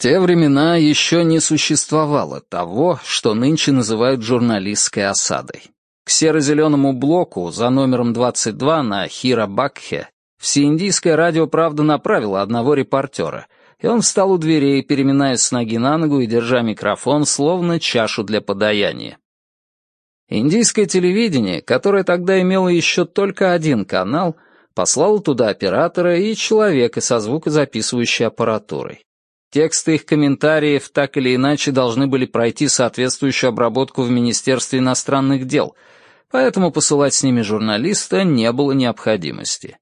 те времена еще не существовало того, что нынче называют журналистской осадой. К серо-зеленому блоку за номером 22 на Хира-Бакхе всеиндийское радио «Правда» направило одного репортера, и он встал у дверей, переминаясь с ноги на ногу и держа микрофон, словно чашу для подаяния. Индийское телевидение, которое тогда имело еще только один канал, послало туда оператора и человека со звукозаписывающей аппаратурой. Тексты их комментариев так или иначе должны были пройти соответствующую обработку в Министерстве иностранных дел, поэтому посылать с ними журналиста не было необходимости.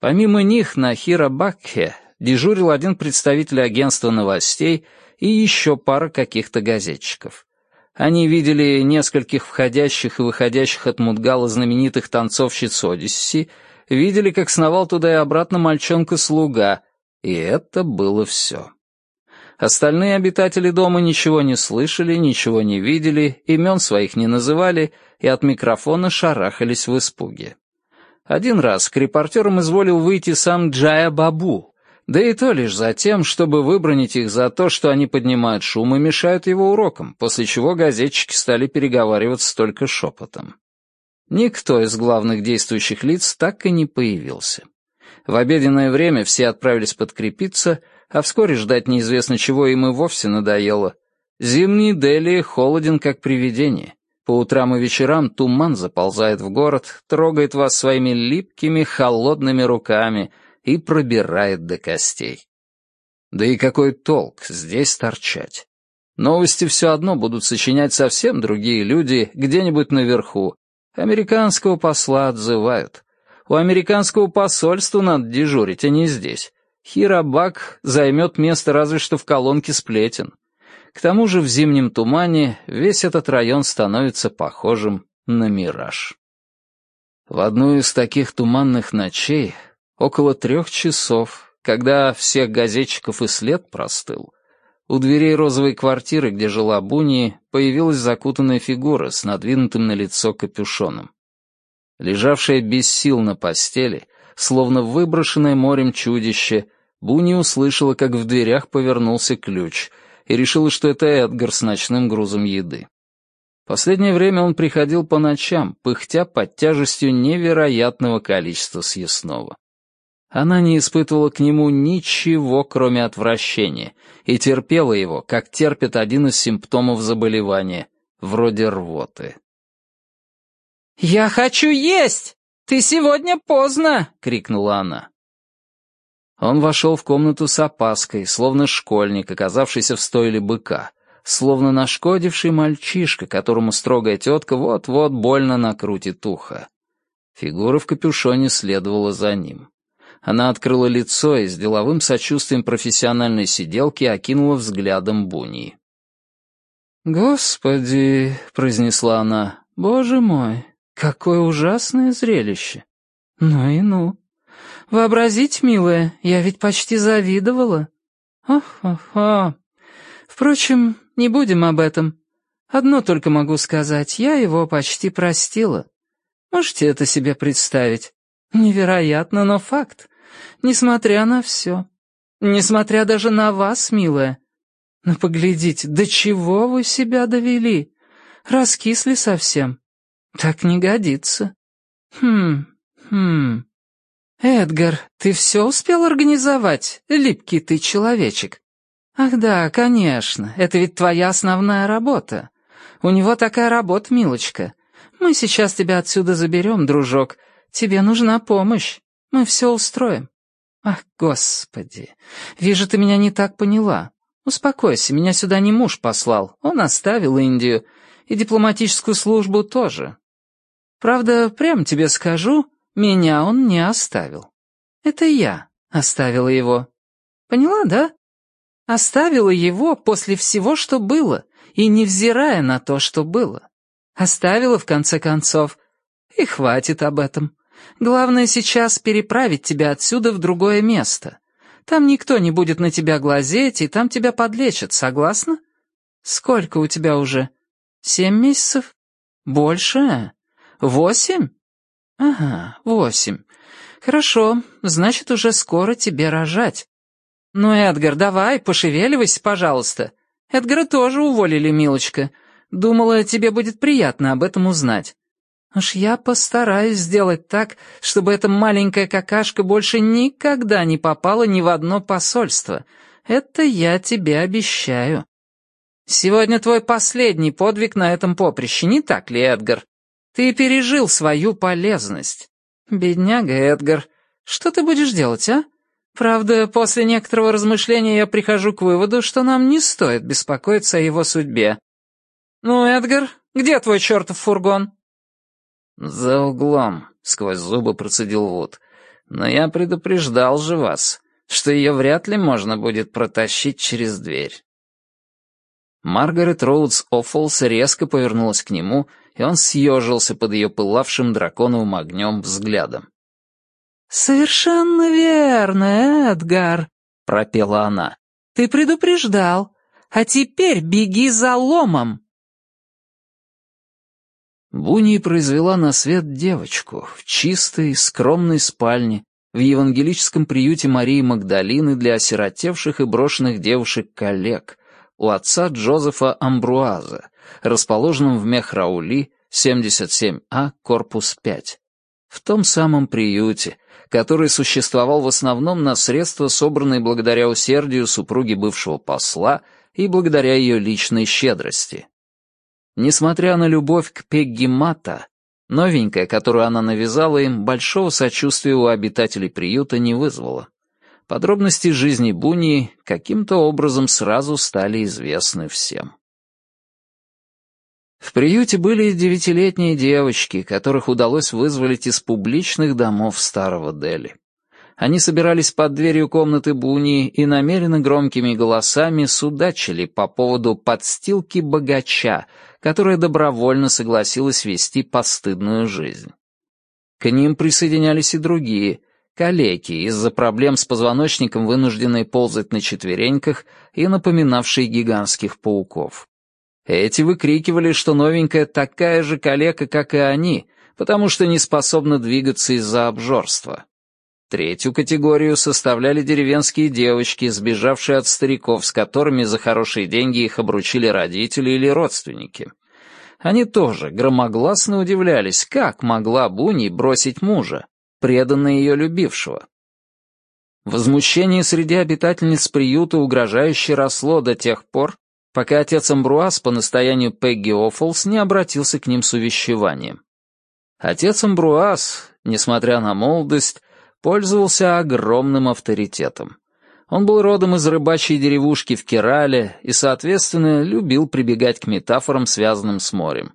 Помимо них на Хирабакхе дежурил один представитель агентства новостей и еще пара каких-то газетчиков. Они видели нескольких входящих и выходящих от Мудгала знаменитых танцовщиц Одисси, видели, как сновал туда и обратно мальчонка-слуга, и это было все. Остальные обитатели дома ничего не слышали, ничего не видели, имен своих не называли и от микрофона шарахались в испуге. Один раз к репортерам изволил выйти сам Джая Бабу, да и то лишь за тем, чтобы выбронить их за то, что они поднимают шум и мешают его урокам, после чего газетчики стали переговариваться только шепотом. Никто из главных действующих лиц так и не появился. В обеденное время все отправились подкрепиться, а вскоре ждать неизвестно чего им и вовсе надоело. Зимний Дели холоден как привидение. По утрам и вечерам туман заползает в город, трогает вас своими липкими, холодными руками — и пробирает до костей. Да и какой толк здесь торчать? Новости все одно будут сочинять совсем другие люди где-нибудь наверху. Американского посла отзывают. У американского посольства надо дежурить, а не здесь. Хирабак займет место разве что в колонке сплетен. К тому же в зимнем тумане весь этот район становится похожим на мираж. В одну из таких туманных ночей Около трех часов, когда всех газетчиков и след простыл, у дверей розовой квартиры, где жила Буни, появилась закутанная фигура с надвинутым на лицо капюшоном. Лежавшая без сил на постели, словно выброшенное морем чудище, Буни услышала, как в дверях повернулся ключ, и решила, что это Эдгар с ночным грузом еды. Последнее время он приходил по ночам, пыхтя под тяжестью невероятного количества съестного. Она не испытывала к нему ничего, кроме отвращения, и терпела его, как терпит один из симптомов заболевания, вроде рвоты. «Я хочу есть! Ты сегодня поздно!» — крикнула она. Он вошел в комнату с опаской, словно школьник, оказавшийся в стойле быка, словно нашкодивший мальчишка, которому строгая тетка вот-вот больно накрутит ухо. Фигура в капюшоне следовала за ним. Она открыла лицо и с деловым сочувствием профессиональной сиделки окинула взглядом Буни. «Господи!» — произнесла она. «Боже мой, какое ужасное зрелище! Ну и ну! Вообразить, милая, я ведь почти завидовала. Ох-ох-ох! Впрочем, не будем об этом. Одно только могу сказать, я его почти простила. Можете это себе представить? Невероятно, но факт. Несмотря на все. Несмотря даже на вас, милая. Но поглядите, до чего вы себя довели? Раскисли совсем. Так не годится. Хм, хм. Эдгар, ты все успел организовать, липкий ты человечек? Ах да, конечно, это ведь твоя основная работа. У него такая работа, милочка. Мы сейчас тебя отсюда заберем, дружок, Тебе нужна помощь. Мы все устроим. Ах, господи, вижу, ты меня не так поняла. Успокойся, меня сюда не муж послал. Он оставил Индию. И дипломатическую службу тоже. Правда, прям тебе скажу, меня он не оставил. Это я оставила его. Поняла, да? Оставила его после всего, что было, и невзирая на то, что было. Оставила, в конце концов. И хватит об этом. Главное сейчас переправить тебя отсюда в другое место. Там никто не будет на тебя глазеть, и там тебя подлечат, согласна? Сколько у тебя уже? Семь месяцев? Больше? Восемь? Ага, восемь. Хорошо, значит, уже скоро тебе рожать. «Ну, Эдгар, давай, пошевеливайся, пожалуйста. Эдгара тоже уволили, милочка. Думала, тебе будет приятно об этом узнать. Уж я постараюсь сделать так, чтобы эта маленькая какашка больше никогда не попала ни в одно посольство. Это я тебе обещаю. Сегодня твой последний подвиг на этом поприще, не так ли, Эдгар? Ты пережил свою полезность. Бедняга Эдгар, что ты будешь делать, а? Правда, после некоторого размышления я прихожу к выводу, что нам не стоит беспокоиться о его судьбе. Ну, Эдгар, где твой чертов фургон? «За углом», — сквозь зубы процедил Вуд. «Но я предупреждал же вас, что ее вряд ли можно будет протащить через дверь». Маргарет Роудс Оффолс резко повернулась к нему, и он съежился под ее пылавшим драконовым огнем взглядом. «Совершенно верно, Эдгар», — пропела она. «Ты предупреждал. А теперь беги за ломом». Буни произвела на свет девочку в чистой, скромной спальне в евангелическом приюте Марии Магдалины для осиротевших и брошенных девушек-коллег у отца Джозефа Амбруаза, расположенном в Мехраули, 77А, корпус 5. В том самом приюте, который существовал в основном на средства, собранные благодаря усердию супруги бывшего посла и благодаря ее личной щедрости. Несмотря на любовь к Пегги Мата, новенькая, которую она навязала им, большого сочувствия у обитателей приюта не вызвала. Подробности жизни Буни каким-то образом сразу стали известны всем. В приюте были девятилетние девочки, которых удалось вызволить из публичных домов старого Дели. Они собирались под дверью комнаты Буни и намеренно громкими голосами судачили по поводу подстилки богача, которая добровольно согласилась вести постыдную жизнь. К ним присоединялись и другие, калеки, из-за проблем с позвоночником вынужденные ползать на четвереньках и напоминавшие гигантских пауков. Эти выкрикивали, что новенькая такая же калека, как и они, потому что не способна двигаться из-за обжорства. Третью категорию составляли деревенские девочки, сбежавшие от стариков, с которыми за хорошие деньги их обручили родители или родственники. Они тоже громогласно удивлялись, как могла Буни бросить мужа, преданно ее любившего. Возмущение среди обитательниц приюта угрожающе росло до тех пор, пока отец Амбруаз по настоянию Пегги Оффолс не обратился к ним с увещеванием. Отец Амбруаз, несмотря на молодость, пользовался огромным авторитетом. Он был родом из рыбачьей деревушки в Керале и, соответственно, любил прибегать к метафорам, связанным с морем.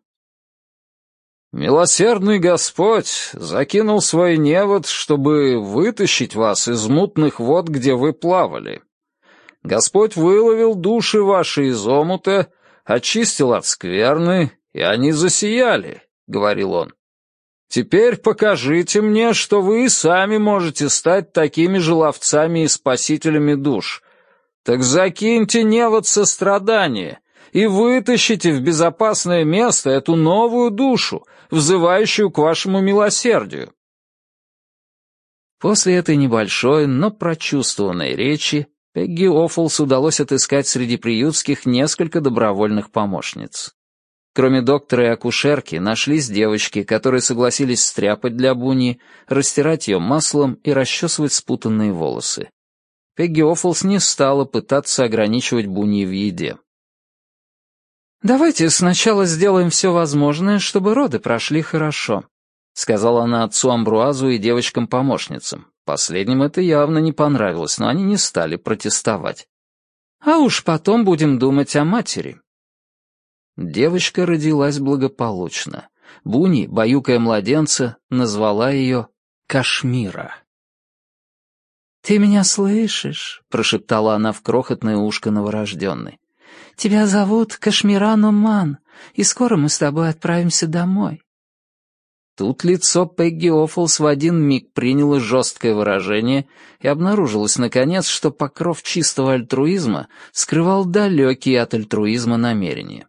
«Милосердный Господь закинул свой невод, чтобы вытащить вас из мутных вод, где вы плавали. Господь выловил души ваши из омута, очистил от скверны, и они засияли», — говорил он. Теперь покажите мне, что вы и сами можете стать такими же ловцами и спасителями душ. Так закиньте невод сострадания и вытащите в безопасное место эту новую душу, взывающую к вашему милосердию. После этой небольшой, но прочувствованной речи Пегги Оффлс удалось отыскать среди приютских несколько добровольных помощниц. Кроме доктора и акушерки, нашлись девочки, которые согласились стряпать для Буни, растирать ее маслом и расчесывать спутанные волосы. Пегги Оффлс не стала пытаться ограничивать Буни в еде. «Давайте сначала сделаем все возможное, чтобы роды прошли хорошо», сказала она отцу Амбруазу и девочкам-помощницам. Последним это явно не понравилось, но они не стали протестовать. «А уж потом будем думать о матери». Девочка родилась благополучно. Буни, баюкая младенца, назвала ее Кашмира. «Ты меня слышишь?» — прошептала она в крохотное ушко новорожденной. «Тебя зовут Кашмира Номан, и скоро мы с тобой отправимся домой». Тут лицо Пегги Оффлс в один миг приняло жесткое выражение, и обнаружилось, наконец, что покров чистого альтруизма скрывал далекие от альтруизма намерения.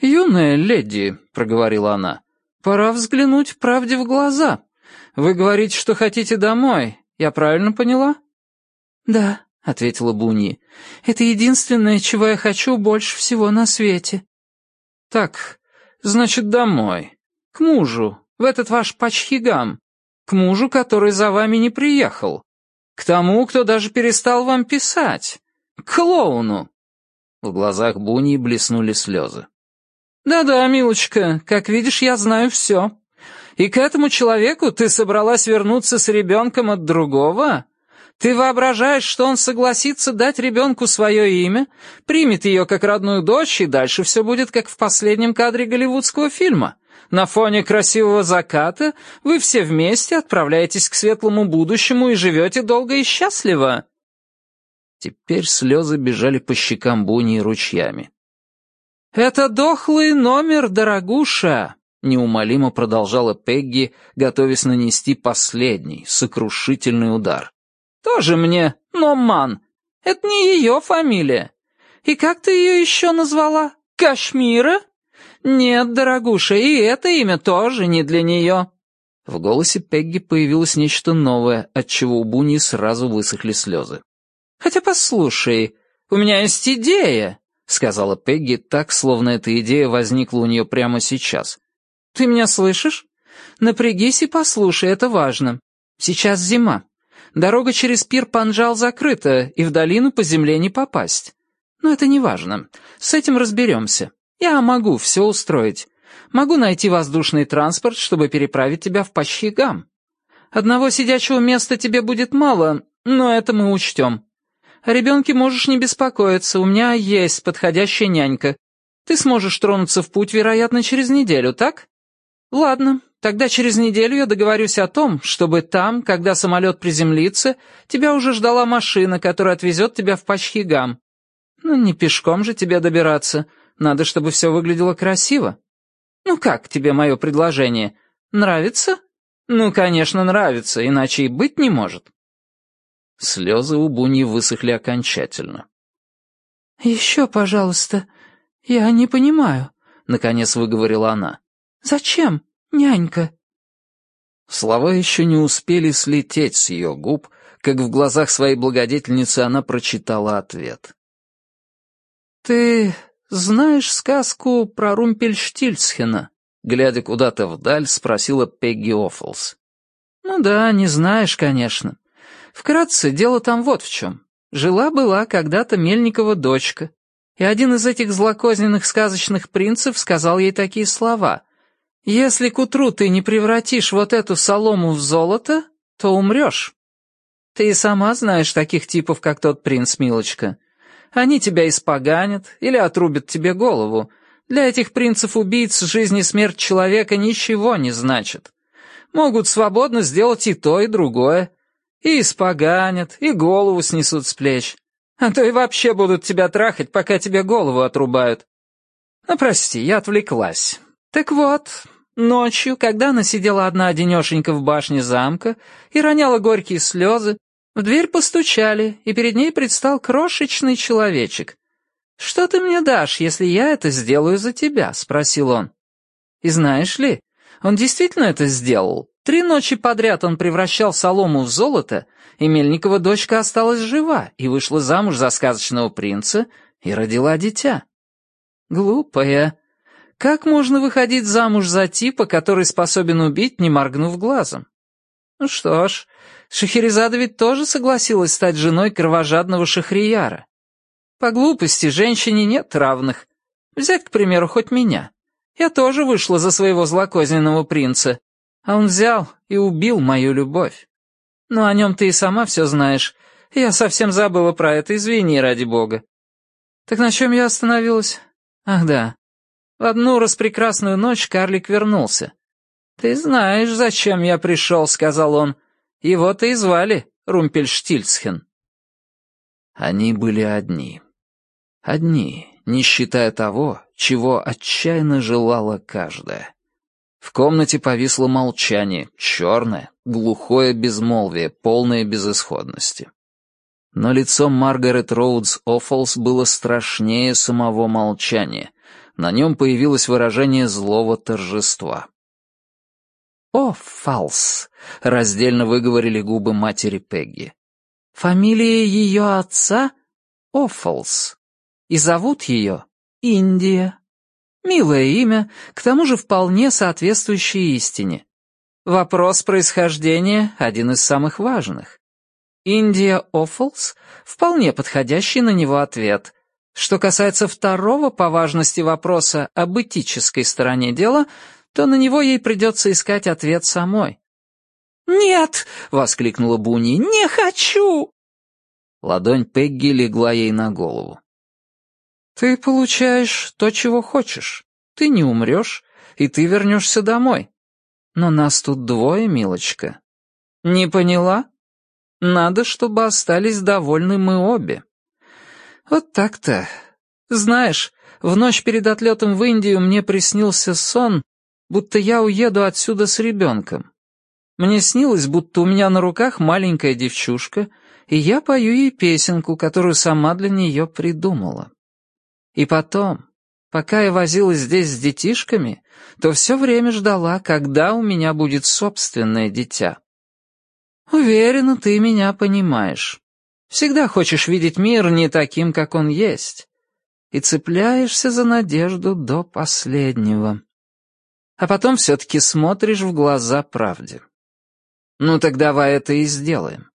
«Юная леди», — проговорила она, — «пора взглянуть правде в глаза. Вы говорите, что хотите домой. Я правильно поняла?» «Да», — ответила Буни. «Это единственное, чего я хочу больше всего на свете». «Так, значит, домой. К мужу, в этот ваш пачхигам. К мужу, который за вами не приехал. К тому, кто даже перестал вам писать. К клоуну». В глазах Буни блеснули слезы. «Да-да, милочка, как видишь, я знаю все. И к этому человеку ты собралась вернуться с ребенком от другого? Ты воображаешь, что он согласится дать ребенку свое имя, примет ее как родную дочь, и дальше все будет как в последнем кадре голливудского фильма. На фоне красивого заката вы все вместе отправляетесь к светлому будущему и живете долго и счастливо». Теперь слезы бежали по щекам Буни ручьями. «Это дохлый номер, дорогуша!» — неумолимо продолжала Пегги, готовясь нанести последний, сокрушительный удар. «Тоже мне Номан. Это не ее фамилия. И как ты ее еще назвала? Кашмира? Нет, дорогуша, и это имя тоже не для нее». В голосе Пегги появилось нечто новое, отчего у Буни сразу высохли слезы. «Хотя послушай, у меня есть идея. — сказала Пегги так, словно эта идея возникла у нее прямо сейчас. «Ты меня слышишь? Напрягись и послушай, это важно. Сейчас зима. Дорога через пир Панжал закрыта, и в долину по земле не попасть. Но это не важно. С этим разберемся. Я могу все устроить. Могу найти воздушный транспорт, чтобы переправить тебя в Пачхигам. Одного сидячего места тебе будет мало, но это мы учтем. О ребенке можешь не беспокоиться, у меня есть подходящая нянька. Ты сможешь тронуться в путь, вероятно, через неделю, так? Ладно, тогда через неделю я договорюсь о том, чтобы там, когда самолет приземлится, тебя уже ждала машина, которая отвезет тебя в Пачхигам. Ну, не пешком же тебе добираться. Надо, чтобы все выглядело красиво. Ну как тебе мое предложение? Нравится? Ну, конечно, нравится, иначе и быть не может. Слезы у Буни высохли окончательно. «Еще, пожалуйста. Я не понимаю», — наконец выговорила она. «Зачем, нянька?» Слова еще не успели слететь с ее губ, как в глазах своей благодетельницы она прочитала ответ. «Ты знаешь сказку про Румпельштильцхена?» Глядя куда-то вдаль, спросила Пегги Оффлс. «Ну да, не знаешь, конечно. Вкратце, дело там вот в чем. Жила-была когда-то Мельникова дочка, и один из этих злокозненных сказочных принцев сказал ей такие слова. «Если к утру ты не превратишь вот эту солому в золото, то умрешь». Ты и сама знаешь таких типов, как тот принц, милочка. Они тебя испоганят или отрубят тебе голову. Для этих принцев-убийц жизнь и смерть человека ничего не значит. Могут свободно сделать и то, и другое. И испоганят, и голову снесут с плеч. А то и вообще будут тебя трахать, пока тебе голову отрубают. Ну, прости, я отвлеклась. Так вот, ночью, когда она сидела одна одинешенька в башне замка и роняла горькие слезы, в дверь постучали, и перед ней предстал крошечный человечек. «Что ты мне дашь, если я это сделаю за тебя?» — спросил он. И знаешь ли, он действительно это сделал. Три ночи подряд он превращал солому в золото, и Мельникова дочка осталась жива и вышла замуж за сказочного принца и родила дитя. Глупая. Как можно выходить замуж за типа, который способен убить, не моргнув глазом? Ну что ж, Шахерезада ведь тоже согласилась стать женой кровожадного Шахрияра. По глупости женщине нет равных. Взять, к примеру, хоть меня. Я тоже вышла за своего злокозненного принца, а он взял и убил мою любовь. Но о нем ты и сама все знаешь. Я совсем забыла про это, извини, ради бога. Так на чем я остановилась? Ах да. В одну распрекрасную ночь карлик вернулся. «Ты знаешь, зачем я пришел», — сказал он. «Его-то и звали Румпельштильцхен». Они были одни. Одни, не считая того, чего отчаянно желала каждая. В комнате повисло молчание, черное, глухое безмолвие, полное безысходности. Но лицо Маргарет Роудс Оффолс было страшнее самого молчания. На нем появилось выражение злого торжества. «О, фалс!» — раздельно выговорили губы матери Пегги. Фамилия ее отца — Оффлс, и зовут ее Индия. Милое имя, к тому же вполне соответствующее истине. Вопрос происхождения — один из самых важных. Индия Оффлс — вполне подходящий на него ответ. Что касается второго по важности вопроса об этической стороне дела, то на него ей придется искать ответ самой. «Нет!» — воскликнула Буни. «Не хочу!» Ладонь Пегги легла ей на голову. «Ты получаешь то, чего хочешь. Ты не умрешь, и ты вернешься домой. Но нас тут двое, милочка. Не поняла? Надо, чтобы остались довольны мы обе. Вот так-то. Знаешь, в ночь перед отлетом в Индию мне приснился сон, будто я уеду отсюда с ребенком. Мне снилось, будто у меня на руках маленькая девчушка, и я пою ей песенку, которую сама для нее придумала. И потом, пока я возилась здесь с детишками, то все время ждала, когда у меня будет собственное дитя. Уверена, ты меня понимаешь. Всегда хочешь видеть мир не таким, как он есть. И цепляешься за надежду до последнего. А потом все-таки смотришь в глаза правде. Ну так давай это и сделаем.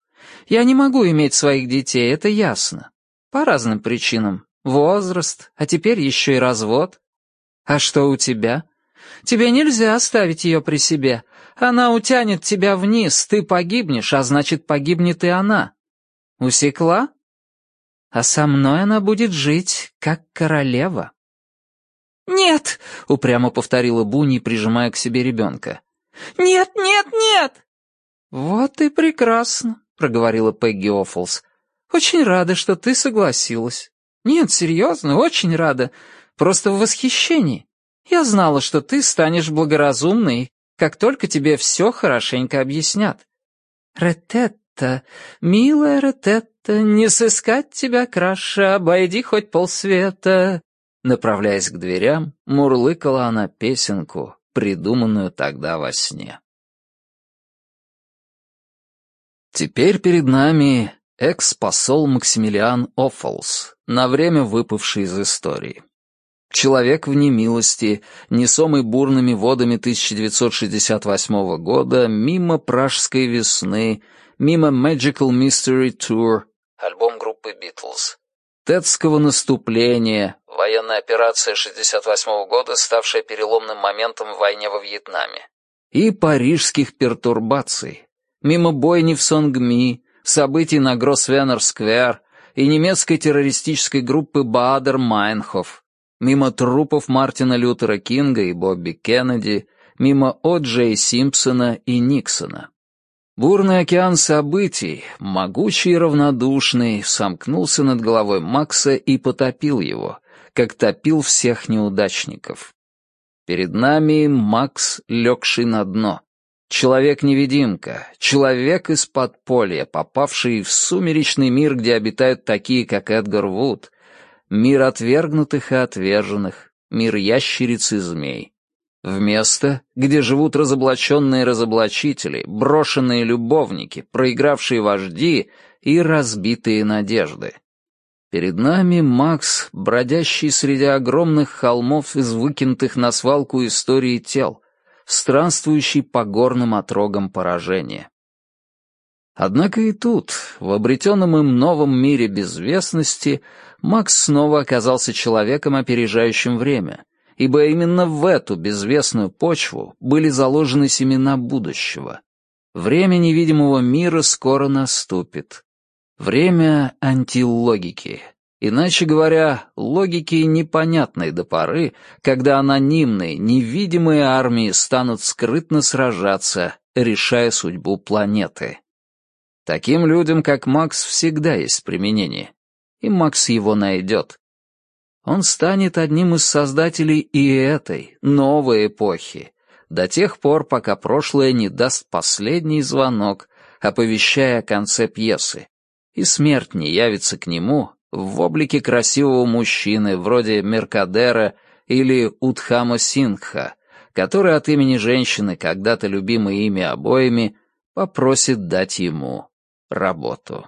Я не могу иметь своих детей, это ясно. По разным причинам. Возраст, а теперь еще и развод. А что у тебя? Тебе нельзя оставить ее при себе. Она утянет тебя вниз, ты погибнешь, а значит, погибнет и она. Усекла? А со мной она будет жить, как королева. «Нет!» — упрямо повторила Буни, прижимая к себе ребенка. «Нет, нет, нет!» «Вот и прекрасно», — проговорила Пегги Оффлс. «Очень рада, что ты согласилась. Нет, серьезно, очень рада. Просто в восхищении. Я знала, что ты станешь благоразумной, как только тебе все хорошенько объяснят. Рететта, милая Рететта, не сыскать тебя краше, обойди хоть полсвета». Направляясь к дверям, мурлыкала она песенку, придуманную тогда во сне. Теперь перед нами экс-посол Максимилиан Оффолс, на время выпавший из истории. Человек в немилости, несомый бурными водами 1968 года, мимо «Пражской весны», мимо Magical Mystery Tour, альбом группы Beatles, Тетского наступления, военная операция 68 года, ставшая переломным моментом в войне во Вьетнаме, и парижских пертурбаций, мимо бойни в Сонгми, событий на Гросвенор-сквер и немецкой террористической группы Баадер-Майнхоф, мимо трупов Мартина Лютера Кинга и Бобби Кеннеди, мимо О. Джей Симпсона и Никсона. Бурный океан событий, могучий и равнодушный, сомкнулся над головой Макса и потопил его, как топил всех неудачников. Перед нами Макс, легший на дно. Человек-невидимка, человек из подполья, попавший в сумеречный мир, где обитают такие, как Эдгар Вуд, мир отвергнутых и отверженных, мир ящериц и змей. В место, где живут разоблаченные разоблачители, брошенные любовники, проигравшие вожди и разбитые надежды. Перед нами Макс, бродящий среди огромных холмов из выкинутых на свалку истории тел, странствующий по горным отрогам поражения. Однако и тут, в обретенном им новом мире безвестности, Макс снова оказался человеком, опережающим время, ибо именно в эту безвестную почву были заложены семена будущего. Время невидимого мира скоро наступит. Время антилогики, Иначе говоря, логики непонятной до поры, когда анонимные, невидимые армии станут скрытно сражаться, решая судьбу планеты. Таким людям, как Макс, всегда есть применение, и Макс его найдет. Он станет одним из создателей и этой, новой эпохи, до тех пор, пока прошлое не даст последний звонок, оповещая о конце пьесы, и смерть не явится к нему, в облике красивого мужчины, вроде Меркадера или Утхама Сингха, который от имени женщины, когда-то любимой ими обоими, попросит дать ему работу.